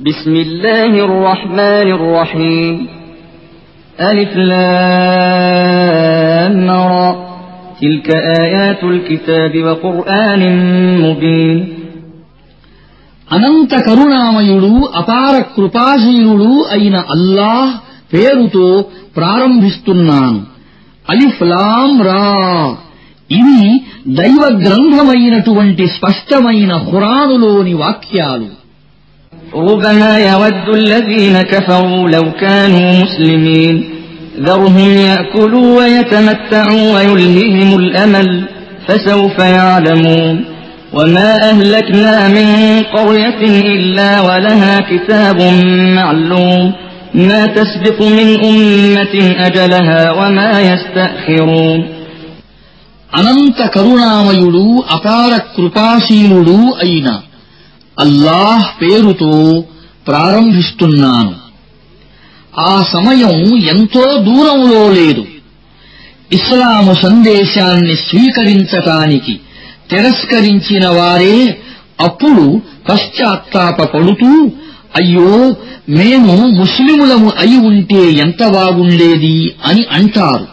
بسم الله الرحمن الرحيم ألف لام را تلك آيات الكتاب وقرآن مبين అనంత కరుణామయుడు అపార కృపాశీలుడు అయిన అల్లాహ్ పేరుతో ప్రారంభిస్తున్నాను అలిఫ్లాం రా ఇవి దైవ గ్రంథమైనటువంటి స్పష్టమైన ఖురానులోని వాక్యాలు ربما يود الذين كفروا لو كانوا مسلمين ذرهم يأكلوا ويتمتعوا ويلههم الأمل فسوف يعلمون وما أهلكنا من قرية إلا ولها كتاب معلوم ما تسبق من أمة أجلها وما يستأخرون అనంత కరుణామయుడు అపార కృపాశీలుడు అయిన అల్లాహ్ పేరుతో ప్రారంభిస్తున్నాను. ఆ సమయం ఎంతో దూరంలో లేదు. ఇస్లాము సందేశాన్ని స్వీకరించటానికి తిరస్కరించిన వారే అప్పుడు పశ్చాత్తాపడుతూ అయ్యో మేము ముస్లిములము అయి ఉంటే ఎంత బాగుండేది అని అంటారు.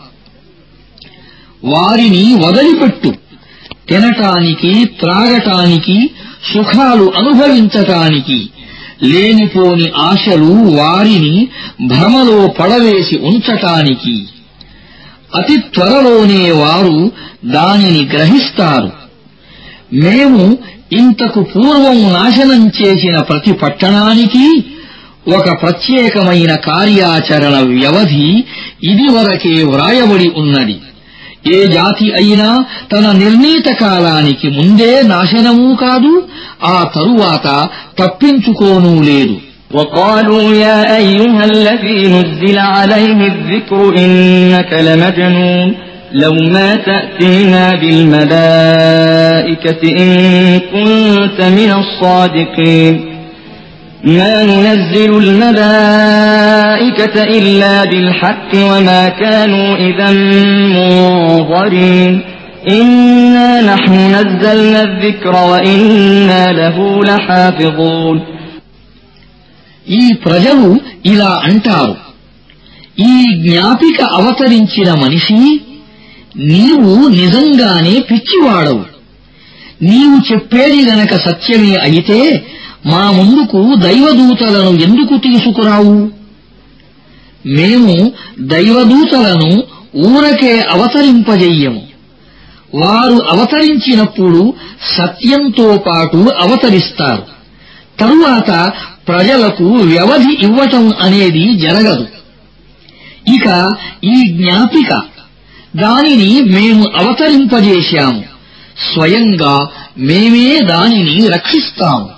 వారిని వదిలిపెట్టు. తినటానికి త్రాగటానికి సుఖాలు అనుభవించటానికి లేనిపోని ఆశలు వారిని భ్రమలో పడవేసి ఉంచటానికి. అతి త్వరలోనే వారు దానిని గ్రహిస్తారు. మేము ఇంతకు పూర్వం నాశనం చేసిన ప్రతి పట్టణానికి ఒక ప్రత్యేకమైన కార్యాచరణ వ్యవధి ఇదివరకే వ్రాయబడి ఉన్నది. ఏ జాతి అయినా తన నిర్ణీత కాలానికి ముందే నాశనమూ కాదు ఆ తరువాత తప్పించుకోనూ లేదు. وقالوا يا أيها الذي نزل عليه الذكر إنك لمجنون. لو ما تأتينا بالملائكة إن كنت من الصادقين. ما ننزل الملائكة إلا بالحق وما كانوا إذا منظرين إنا نحن نزلنا الذكر وإنا له لحافظون ఈ ప్రజలు ఇలా అంటారు ఈ జ్ఞాపిక అవతరించిన మనిషి నీవు నిజంగానే పిచ్చివాడవు నీవు చెప్పేది గనక సత్యమే అయితే మా ముందుకు దైవదూతలను ఎందుకు తీసుకురావు? మేము దైవదూతలను ఊరకే అవతరింపజెయ్యము వారు అవతరించినప్పుడు సత్యంతో పాటు అవతరిస్తారు. తరువాత ప్రజలకు వ్యవధి ఇవ్వటం అనేది జరగదు. ఇక ఈ జ్ఞాపిక దానిని మేము అవతరింపజేశాము. స్వయంగా మేమే దానిని రక్షిస్తాము.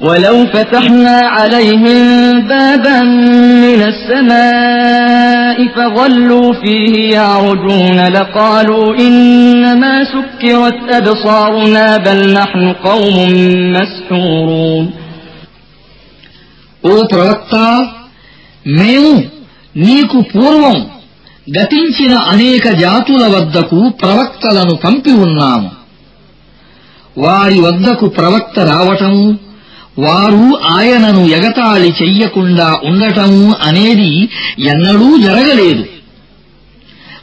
ولو فتحنا عليهم بابا من السماء فظلوا فيه يعرجون لقالوا إنما سكرت أبصارنا بل نحن قوم مسحورون ఓ ప్రవక్త మేము నీకు పూర్వం గతించిన అనేక జాతుల వద్దకు ప్రవక్తలను పంపి ఉన్నాము వారి వద్దకు ప్రవక్త రావటము వారు ఆయనను ఎగతాళి చెయ్యకుండా ఉండటం అనేది ఎన్నడూ జరగలేదు.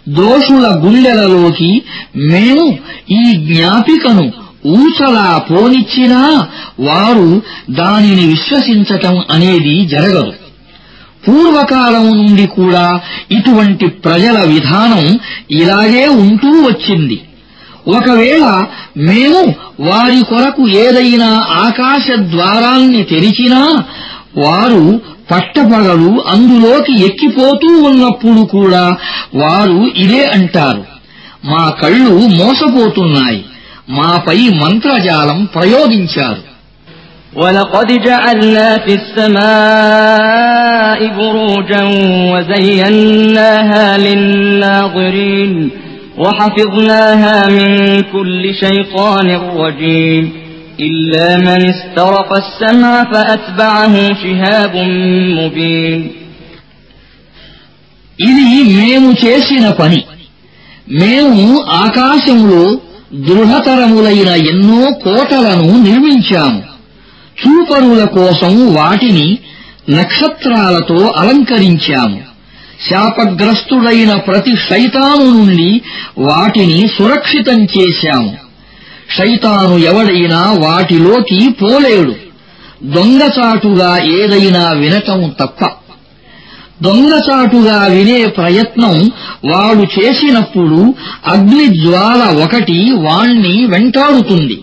దోషుల గుండెలలోకి మేము ఈ జ్ఞాపికను ఊచలా పోనిచ్చినా వారు దానిని విశ్వసించటం అనేది జరగదు. పూర్వకాలం నుండి కూడా ఇటువంటి ప్రజల విధానం ఇలాగే ఉంటూ వచ్చింది. ఒకవేళ మేము వారి కొరకు ఏదైనా ఆకాశ ద్వారాల్ని తెరిచినా వారు పట్టపగలు అందులోకి ఎక్కిపోతూ ఉన్నప్పుడు కూడా వారు ఇదే అంటారు మా కళ్ళు మోసపోతున్నాయి మాపై మంత్రజాలం ప్రయోగించారు ولقد جعلنا في السماء بروجا وزيناها للناظرين وحفظناها من كل شيطان رجيم إلا من استرق السمع فأتبعه شهاب مبين ఇది మేము చేసిన పని మేము ఆకాశంలో దృఢతరములైన ఎన్నో కోటలను నిర్మించాము చూపరుల కోసం వాటిని నక్షత్రాలతో అలంకరించాము శాపగ్రస్తుడైన ప్రతి శైతాను నుండి వాటిని సురక్షితం చేశాము. శైతాను ఎవడైనా వాటిలోకి పోలేడు. దొంగచాటుగా ఏదైనా వినటం తప్ప. దొంగచాటుగా వినే ప్రయత్నం వాడు చేసినప్పుడు అగ్నిజ్వాల ఒకటి వాణ్ణి వెంటాడుతుంది.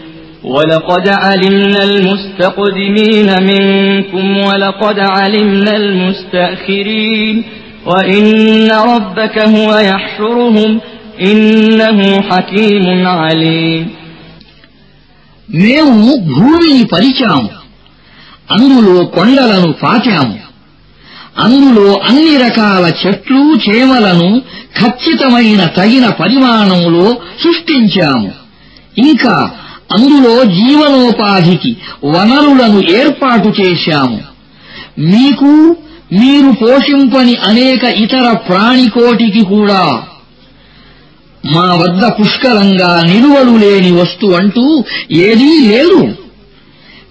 ولقد علمنا المستقدمين منكم ولقد علمنا المستأخرين وإن ربك هو يحشرهم إنه حكيم عليم మేము భూమిని పరిచాము అందులో కొండలను పాచాము అందులో అన్ని రకాల చెట్లు చేమలను ఖచ్చితమైన తగిన పరిమాణంలో సృష్టించాము ఇంకా అందులో జీవనోపాధికి వనరులను ఏర్పాటు చేశాము. మీకు మీరు పోషింపని అనేక ఇతర ప్రాణికోటికి కూడా మా వద్ద పుష్కలంగా నిలువలు లేని వస్తువంటూ ఏదీ లేదు.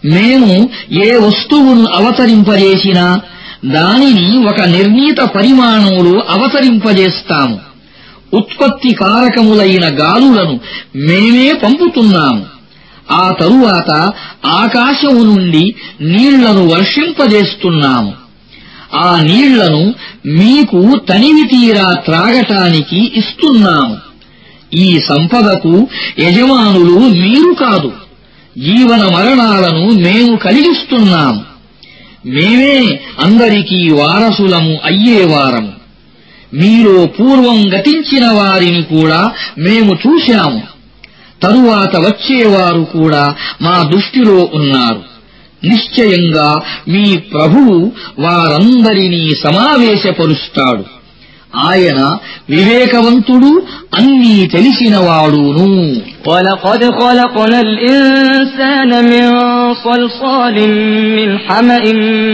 మేము ఏ వస్తువును అవతరింపజేసినా దానిని ఒక నిర్ణీత పరిమాణంలో అవతరింపజేస్తాము. ఉత్పత్తి కారకములైన గాలులను మేమే పంపుతున్నాము. ఆ తరువాత ఆకాశము నుండి నీళ్ళను వర్షింపజేస్తున్నాము. ఆ నీళ్ళను మీకు తనివి తీరా త్రాగటానికి ఇస్తున్నాము. ఈ సంపదకు యజమానులు మీరు కాదు జీవన మరణాలను మేము కలిగిస్తున్నాము. మేమే అందరికీ వారసులము అయ్యేవారము మీలో పూర్వం గతించిన వారిని కూడా మేము చూశాము. తరువాత వచ్చేవారు కూడా మా దృష్టిలో ఉన్నారు నిశ్చయంగా మీ ప్రభువు వారందరినీ సమావేశపరుస్తాడు ఆయన వివేకవంతుడు అన్నీ తెలిసినవాడును ولقد خلقنا الإنسان من صلصال من حمأ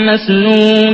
مسنون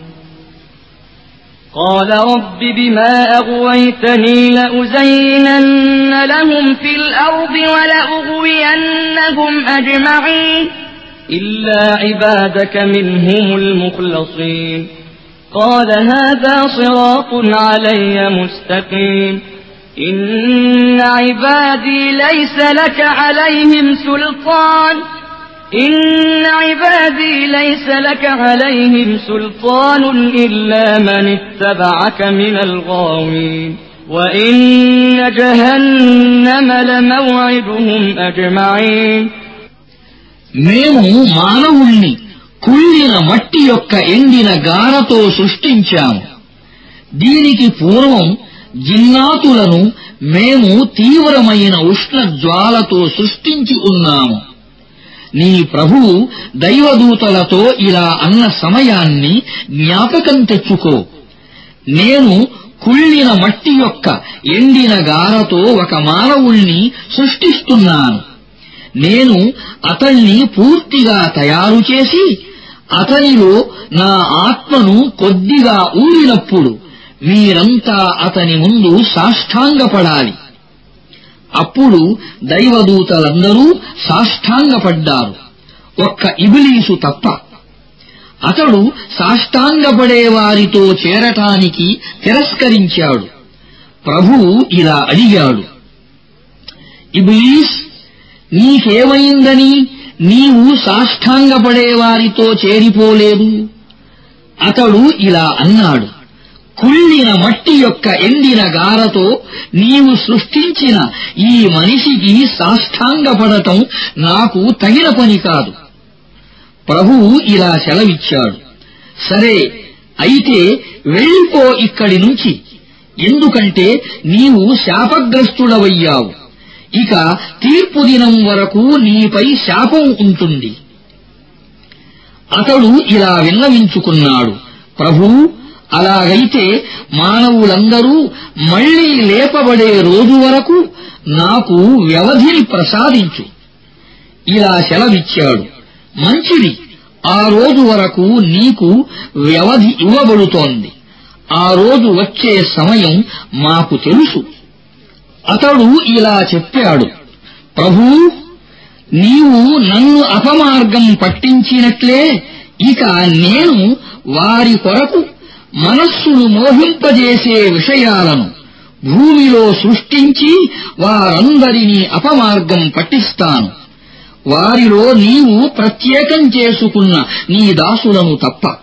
قال رب بما أغويتني لأزينن لهم في الأرض ولأغوينهم أجمعين إلا عبادك منهم المخلصين قال هذا صراط علي مستقيم إن عبادي ليس لك عليهم سلطان إن عبادي ليس لك عليهم سلطان إلا من اتبعك من الغاوين وإن جهنم لموعدهم أجمعين మేము మానవుణ్ణి కుళ్ళిన మట్టి యొక్క ఎండిన గారతో సృష్టించాము దీనికి పూర్వం జిన్నాతులను మేము తీవ్రమైన ఉష్ణ జ్వాలతో సృష్టించి ఉన్నాము నీ ప్రభువు దైవదూతలతో ఇలా అన్న సమయాన్ని జ్ఞాపకం తెచ్చుకో. నేను కుళ్ళిన మట్టి యొక్క ఎండిన గారతో ఒక మానవుణ్ణి సృష్టిస్తున్నాను. నేను అతణ్ణి పూర్తిగా తయారు చేసి అతనిలో నా ఆత్మను కొద్దిగా ఊరినప్పుడు మీరంతా అతని ముందు సాష్టాంగపడాలి. అప్పుడు దైవదూతలందరూ సాష్టాంగపడ్డారు. ఒక్క ఇబిలీసు తప్ప. అతడు సాష్టాంగపడే వారితో చేరటానికి తిరస్కరించాడు. ప్రభువు ఇలా అడిగాడు ఇబిలీస్ నీకేమైందని నీవు సాష్టాంగపడే వారితో చేరిపోలేదు? అతడు ఇలా అన్నాడు కుళ్ళిన మట్టి యొక్క ఎండిన గారతో నీవు సృష్టించిన ఈ మనిషికి సాష్టాంగపడటం నాకు తగిన పని కాదు. ప్రభువు ఇలా సెలవిచ్చాడు. సరే అయితే వెళ్ళిపో ఇక్కడి నుంచి. ఎందుకంటే నీవు శాపగ్రస్తుడవయ్యావు. ఇక తీర్పు దినం వరకు నీపై శాపం ఉంటుంది. అతడు ఇలా విన్నవించుకున్నాడు. ప్రభూ అలాగైతే మానవులందరూ మళ్ళీ లేపబడే రోజు వరకు నాకు వ్యవధిని ప్రసాదించు. ఇలా సెలవిచ్చాడు. మంచిది. ఆ రోజు వరకు నీకు వ్యవధి ఇవ్వబడుతోంది. ఆ రోజు వచ్చే సమయం మాకు తెలుసు. అతడు ఇలా చెప్పాడు. ప్రభూ నీవు నన్ను అపమార్గం పట్టించినట్లే ఇక నేను వారి కొరకు మనస్సును మోహింపజేసే విషయాలను భూమిలో సృష్టించి వారందరినీ అపమార్గం పట్టిస్తాను. వారిలో నీవు ప్రత్యేకం చేసుకున్న నీ దాసులను తప్ప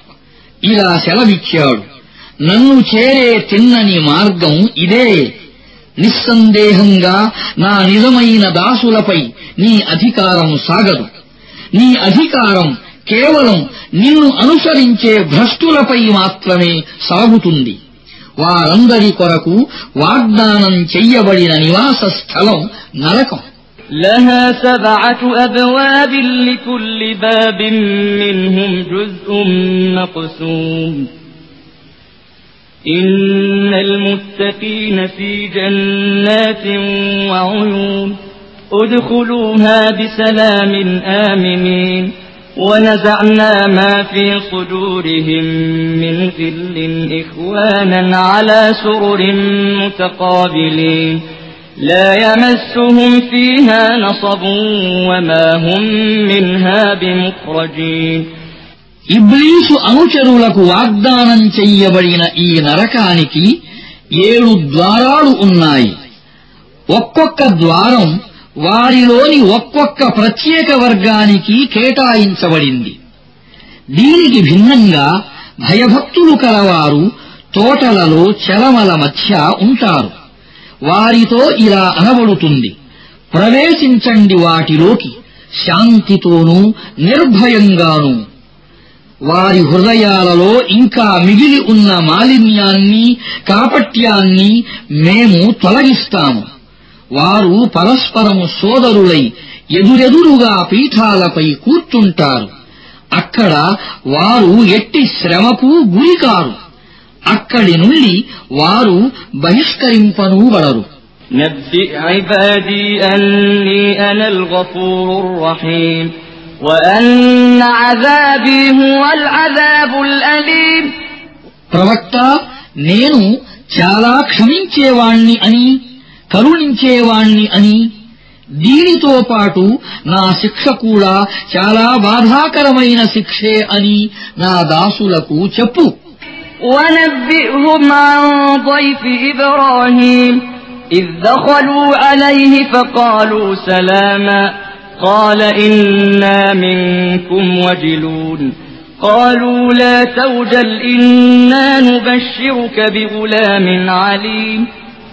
ఇలా సెలవిచ్చాడు. నన్ను చేరే తిన్నని మార్గం ఇదే. నిస్సందేహంగా నా నిజమైన దాసులపై నీ అధికారం సాగదు. నీ అధికారం కేవలం నిన్ను అనుసరించే భ్రష్టులపై మాత్రమే సాగుతుంది వారందరి కొరకు వాగ్దానం చెయ్యబడిన నివాస స్థలం నరకం لها سبعة أبواب لكل باب منهم جزء مقسوم إن المتقين في جنات وعيون ادخلوها بسلام آمنين ونزعنا ما في صدورهم من غل إخوانا على سرر متقابلين لا يمسهم فيها نصب وما هم منها بمخرجين ఇబ్లీసు అనుచరులకు వాగ్దానం చెయ్యబడిన ఈ నరకానికి ఏడు ద్వారాలు ఉన్నాయి ఒక్కొక్క ద్వారం వారిలోని ఒక్కొక్క ప్రత్యేక వర్గానికి కేటాయించబడింది. దీనికి భిన్నంగా భయభక్తులు కలవారు తోటలలో చలమల మధ్య ఉంటారు. వారితో ఇలా అనబడుతుంది ప్రవేశించండి వాటిలోకి శాంతితోనూ నిర్భయంగానూ. వారి హృదయాలలో ఇంకా మిగిలి ఉన్న మాలిన్యాన్ని కాపట్యాన్ని మేము తొలగిస్తాము. వారు పరస్పరము సోదరులై ఎదురెదురుగా పీఠాలపై కూర్చుంటారు అక్కడ వారు ఎట్టి శ్రమకు గురికారు అక్కడి నుండి వారు బహిష్కరింపనూబడరు نبئ عبادي أني أنا الغفور الرحيم وأن عذابي هو العذاب الأليم ప్రవక్త నేను చాలా క్షమించేవాణ్ణి అని కరుణించేవాణ్ణి అని దీనితో పాటు నా శిక్ష కూడా చాలా బాధాకరమైన శిక్షే అని నా దాసులకు చెప్పు ونبئهم عن ضيف إبراهيم إذ دخلوا عليه فقالوا سلاما قال إنا منكم وجلون قالوا لا توجل إنا نبشرك بغلام عليم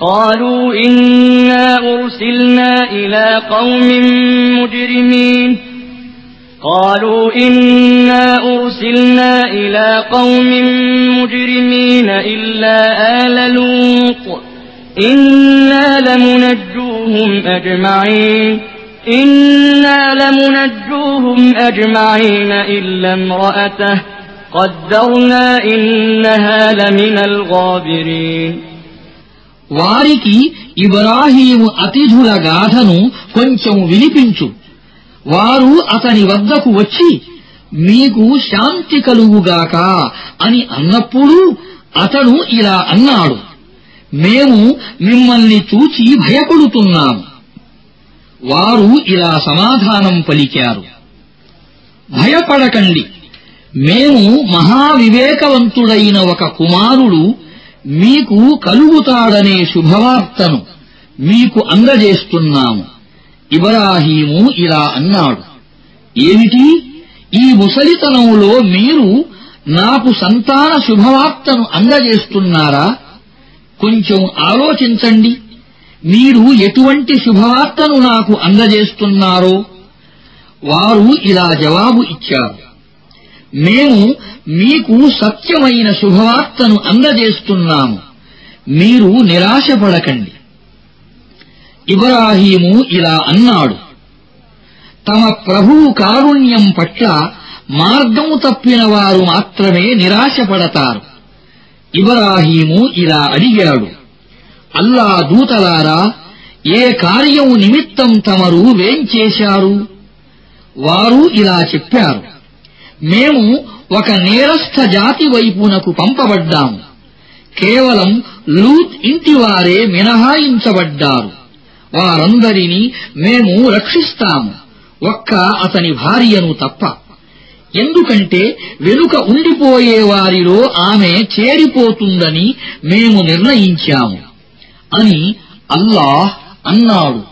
قالوا إنا أرسلنا إلى قوم مجرمين. قالوا إنا أرسلنا إلى قوم مجرمين إلا آل لوط. إنا لمنجوهم أجمعين. إنا لمنجوهم أجمعين إلا امرأته. قدرنا إنها لمن الغابرين. వారికి ఇబ్రాహీము అతిథుల గాథను కొంచెం వినిపించు. వారు అతని వద్దకు వచ్చి మీకు శాంతి కలుగుగాక అని అన్నప్పుడు అతను ఇలా అన్నాడు మేము మిమ్మల్ని చూచి భయపడుతున్నాము వారు ఇలా సమాధానం పలికారు భయపడకండి. మేము మహావివేకవంతుడైన ఒక కుమారుడు మీకు కలుగుతాడనే శుభవార్తను మీకు అందజేస్తున్నాము. ఇబ్రాహీము ఇలా అన్నాడు ఏమిటి? ఈ ముసలితనంలో మీరు నాకు సంతాన శుభవార్తను అందజేస్తున్నారా? కొంచెం ఆలోచించండి. మీరు ఎటువంటి శుభవార్తను నాకు అందజేస్తున్నారో? వారు ఇలా జవాబు ఇచ్చారు మేము మీకు సత్యమైన శుభవార్తను అందజేస్తున్నాము. మీరు నిరాశపడకండి. ఇబ్రాహీము ఇలా అన్నాడు. తమ ప్రభువు కారుణ్యం పట్ల మార్గం తప్పిన వారు మాత్రమే నిరాశపడతారు. ఇబ్రాహీము ఇలా అడిగాడు. అల్లా దూతలారా ఏ కార్యం నిమిత్తం తమరు వేంచేశారు? వారు ఇలా చెప్పారు. మేము ఒక నేరస్థ జాతి వైపునకు పంపబడ్డాము. కేవలం లూత్ ఇంటివారే మినహాయించబడ్డారు. వారందరినీ మేము రక్షిస్తాము. ఒక్క అతని భార్యను తప్ప. ఎందుకంటే వెనుక ఉండిపోయేవారిలో ఆమె చేరిపోతుందని మేము నిర్ణయించాము అని అల్లాహ్ అన్నాడు.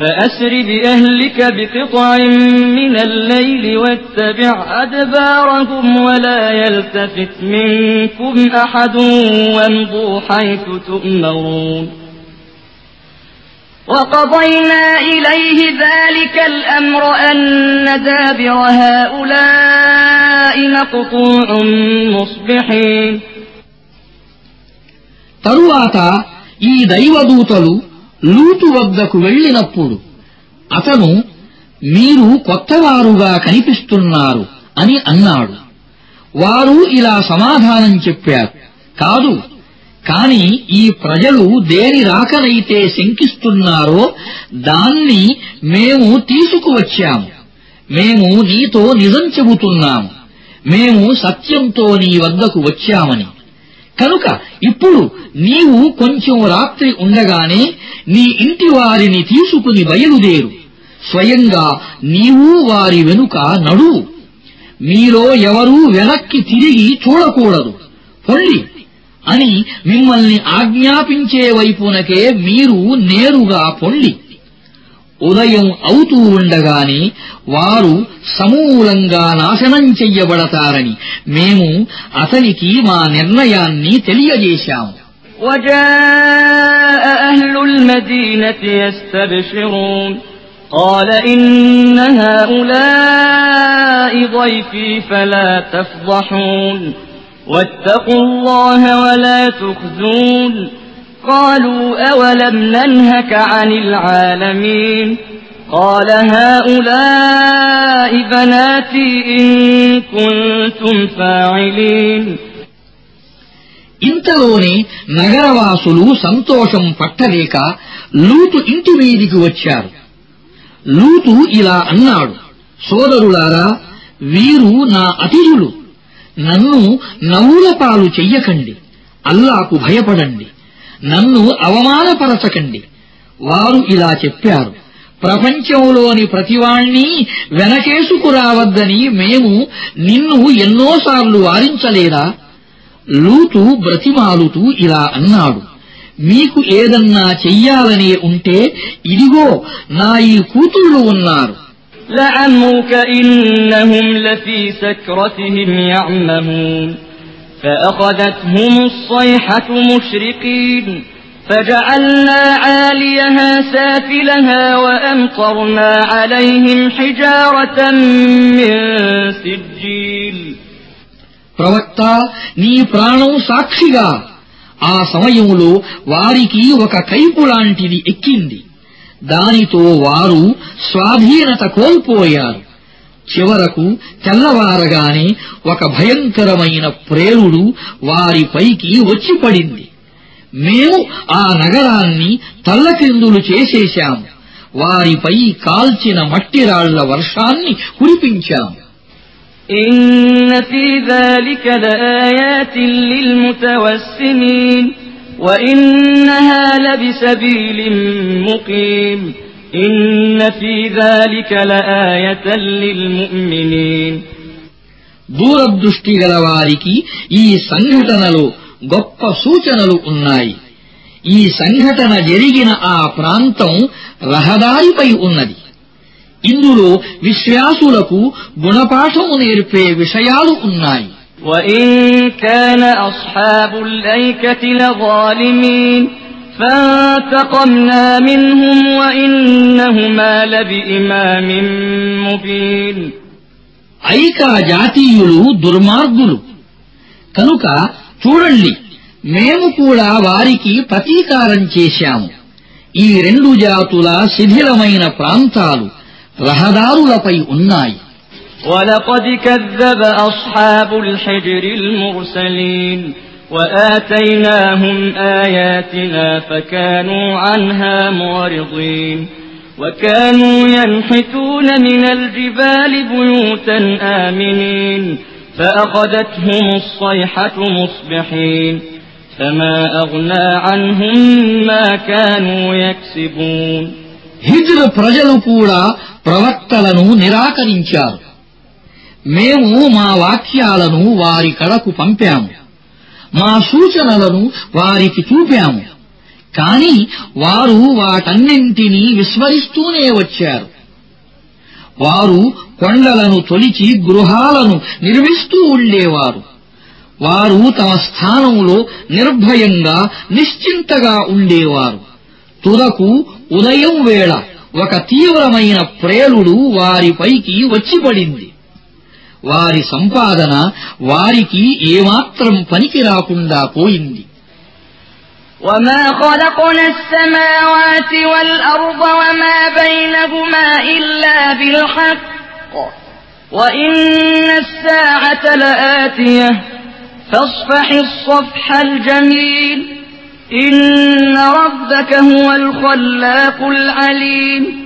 فأسر بأهلك بقطع من الليل واتبع أدبارهم ولا يلتفت منكم أحد وامضوا حيث تؤمرون وقضينا إليه ذلك الأمر أن دابر هؤلاء مقطوع مصبحين తరువాత ఈ దైవదూతలు లూతు వద్దకు వెళ్ళినప్పుడు అతను మీరు కొత్తవారుగా కనిపిస్తున్నారు అని అన్నాడు. వారు ఇలా సమాధానం చెప్పారు. కాదు కాని ఈ ప్రజలు దేని రాకనైతే శంకిస్తున్నారో దాన్ని మేము తీసుకువచ్చాము. మేము నీతో నిజం చెబుతున్నాము. మేము సత్యంతో నీ వద్దకు వచ్చామని. కనుక ఇప్పుడు నీవు కొంచెం రాత్రి ఉండగానే నీ ఇంటి వారిని తీసుకుని బయలుదేరు. స్వయంగా నీవు వారి వెనుక నడువు మీలో ఎవరూ వెనక్కి తిరిగి చూడకూడదు. పొండి అని మిమ్మల్ని ఆజ్ఞాపించే వైపునకే మీరు నేరుగా పొండి. ఉదయం అవుతూ ఉండగానే వారు సమూలంగా నాశనం చెయ్యబడతారని మేము అతనికి మా నిర్ణయాన్ని తెలియజేశాము وجاء أهل المدينة يستبشرون قال إن هؤلاء ضيفي فلا تفضحون واتقوا الله ولا تخزون قالوا أولم ننهك عن العالمين قال هؤلاء بناتي إن كنتم فاعلين ఇంతలోనే నగరవాసులు సంతోషం పట్టలేక లూతు ఇంటి మీదికి వచ్చారు లూతు ఇలా అన్నాడు సోదరులారా వీరు నా అతిథులు నన్ను నవ్వుల పాలు చెయ్యకండి అల్లాకు భయపడండి నన్ను అవమానపరచకండి వారు ఇలా చెప్పారు ప్రపంచంలోని ప్రతివాణ్ణి వెనకేసుకురావద్దని మేము నిన్ను ఎన్నోసార్లు వారించలేదా లూతు బ్రతిమాలుతూ ఇలా అన్నాడు మీకు ఏదన్నా చెయ్యాలనే ఉంటే ఇదిగో నా ఈ కూతుళ్ళు ఉన్నారు لعمرك إنهم لفي سكرتهم يعمهون فأخذتهم الصيحة مشرقين فجعلنا عاليها سافلها وأمطرنا عليهم حجارة من سجيل ప్రవక్త నీ ప్రాణం సాక్షిగా ఆ సమయంలో వారికి ఒక కైపు లాంటిది ఎక్కింది దానితో వారు స్వాధీనత కోల్పోయారు చివరకు తెల్లవారగానే ఒక భయంకరమైన ప్రేరుడు వారిపైకి వచ్చి పడింది మేము ఆ నగరాన్ని తల్లకిందులు చేసేశాము వారిపై కాల్చిన మట్టిరాళ్ల వర్షాన్ని కురిపించాము إن في ذلك لآيات للمتوسمين وإنها لبسبيل مقيم إن في ذلك لآية للمؤمنين దూరదృష్టి గల వారికి ఈ సంఘటనలో గొప్ప సూచనలు ఉన్నాయి ఈ సంఘటన జరిగిన ఆ ప్రాంతం రహదారిపై ఉన్నది ఇందులో విశ్వాసులకు గుణపాఠము నేర్పే విషయాలు ఉన్నాయి وإن كان أصحاب الأيكة لظالمين فانتقمنا منهم وإنهما لبإمام مبين ఐకా జాతీయులు దుర్మార్గులు కనుక చూడండి మేము కూడా వారికి ప్రతీకారం చేశాము ఈ రెండు జాతుల శిథిలమైన ప్రాంతాలు రహదారులపై ఉన్నాయి ولقد كذب أصحاب الحجر المرسلين وآتيناهم آياتنا فكانوا عنها معرضين وكانوا ينحتون من الجبال بيوتا آمنين فأخذتهم الصيحة مصبحين فما أغنى عنهم ما كانوا يكسبون హిజ్ర్ ప్రజలు కూడా ప్రవక్తలను నిరాకరించారు మేము మా వాక్యాలను వారి కడకు పంపాము మా సూచనలను వారికి చూపాము. కాని వారు వాటన్నింటినీ విస్మరిస్తూనే వచ్చారు. వారు కొండలను తొలిచి గృహాలను నిర్మిస్తూ ఉండేవారు. వారు తమ స్థానంలో నిర్భయంగా నిశ్చింతగా ఉండేవారు. తుదకు ఉదయం వేళ ఒక తీవ్రమైన ప్రేలుడు వారిపైకి వచ్చిపడింది. వారి సంపాదన వారికి ఏమాత్రం పనికి రాకుండా పోయింది وما خلقنا السماوات والأرض وما بينهما إلا بالحق وإن الساعة لآتية فاصفح الصفح الجميل إن ربك هو الخلاق العليم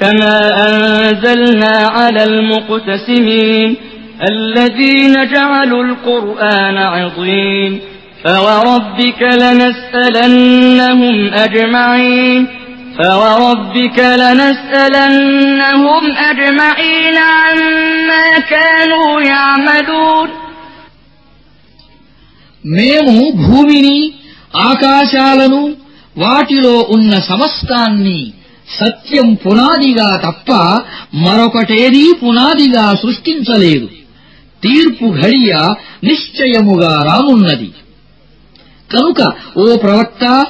كما أنزلنا على المقتسمين الذين جعلوا القرآن عظيم فوربك لنسألنهم أجمعين فوربك لنسألنهم أجمعين عما كانوا يعملون మేము భూమిని ఆకాశాలను వాటిలో ఉన్న సమస్తాన్ని సత్యం పునాదిగా తప్ప మరొకటేదీ పునాదిగా సృష్టించలేదు. తీర్పు ఘడియ నిశ్చయముగా రానున్నది. కనుక ఓ ప్రవక్త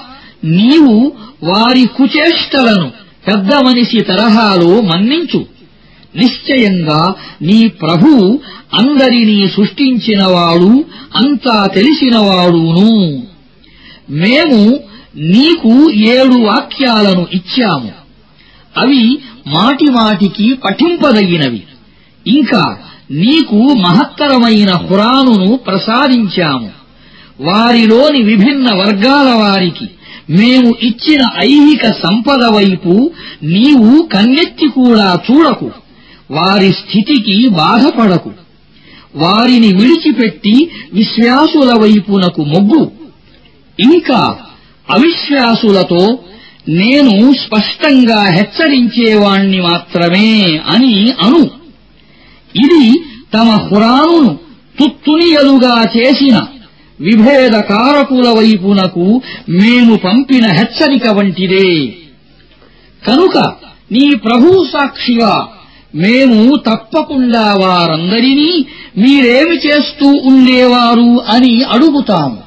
నీవు వారి కుచేష్టలను పెద్ద మనిషి తరహాలో మన్నించు. నిశ్చయంగా నీ ప్రభు అందరినీ సృష్టించినవాడు అంతా తెలిసినవాడును. మేము నీకు ఏడు వాక్యాలను ఇచ్చాము. అవి మాటిమాటికి పఠింపదగినవి. ఇంకా నీకు మహత్తరమైన హురానును ప్రసాదించాము. వారిలోని విభిన్న వర్గాల వారికి మేము ఇచ్చిన ఐహిక సంపద వైపు నీవు కన్నెత్తి కూడా చూడకు. వారి స్థితికి బాధపడకు. వారిని విడిచిపెట్టి విశ్వాసుల వైపునకు మొగ్గు. ఇంకా అవిశ్వాసులతో నేను స్పష్టంగా హెచ్చరించేవాణ్ణి మాత్రమే అని అను. ఇది తమ హురాను తుత్తునియలుగా చేసిన విభేదకారకుల వైపునకు మేము పంపిన హెచ్చరిక వంటిదే. కనుక నీ ప్రభు సాక్షిగా మేము తప్పకుండా వారందరినీ మీరేమి చేస్తూ ఉండేవారు అని అడుగుతాము.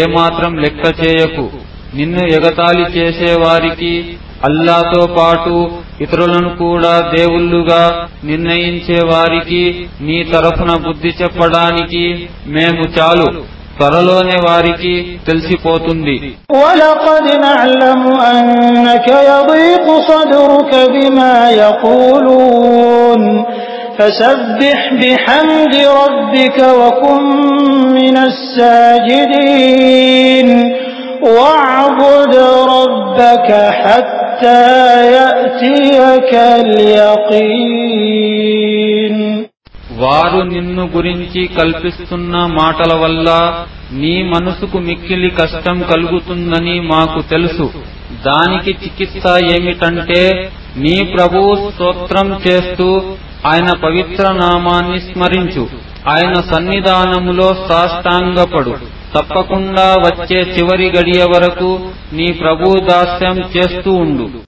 ఏమాత్రం లెక్క చేయకు నిన్ను ఎగతాళి చేసేవారికి అల్లాతో పాటు ఇతరులను కూడా దేవుళ్ళుగా నిర్ణయించే వారికి నీ తరఫున బుద్ధి చెప్పడానికి మేము చాలు త్వరలోనే వారికి తెలిసిపోతుంది ولقد نعلم أنك يضيق صدرك بما يقولون فسبح بحمد ربك وكن من الساجدين واعبد ربك حتى يأتيك اليقين వారు నిన్ను గురించి కల్పిస్తున్న మాటల వల్ల నీ మనసుకు మిక్కిలి కష్టం కలుగుతుందని మాకు తెలుసు దానికి చికిత్స ఏమిటంటే నీ ప్రభువు స్తోత్రం చేస్తూ ఆయన పవిత్ర నామాన్ని స్మరించు. ఆయన సన్నిధానములో సాష్టాంగపడు. తప్పకుండా వచ్చే చివరి గడియ వరకు నీ ప్రభు దాస్యం చేస్తూ ఉండు.